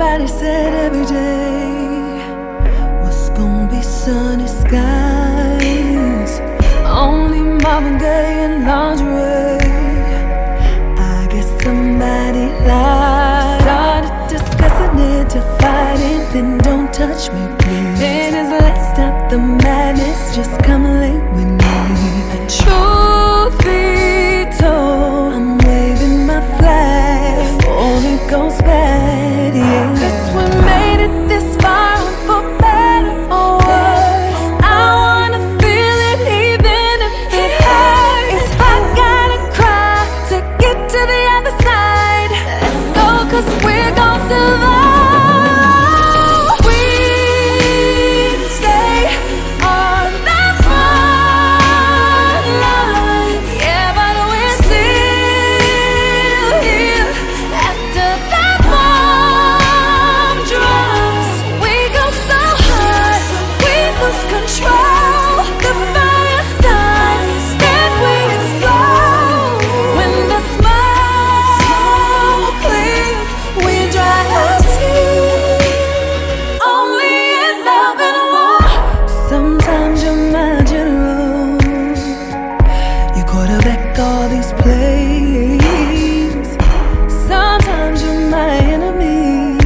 Somebody said every day was gonna be sunny skies. Only Marvin Gaye and lingerie. I guess somebody lied. Started discussing it to fighting, then don't touch me, please. Then is let's stop the madness, just come late with Sometimes you're my enemy.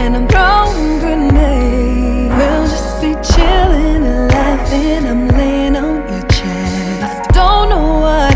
And I'm throwing grenades. We'll just be chilling and laughing. I'm laying on your chest. Don't know what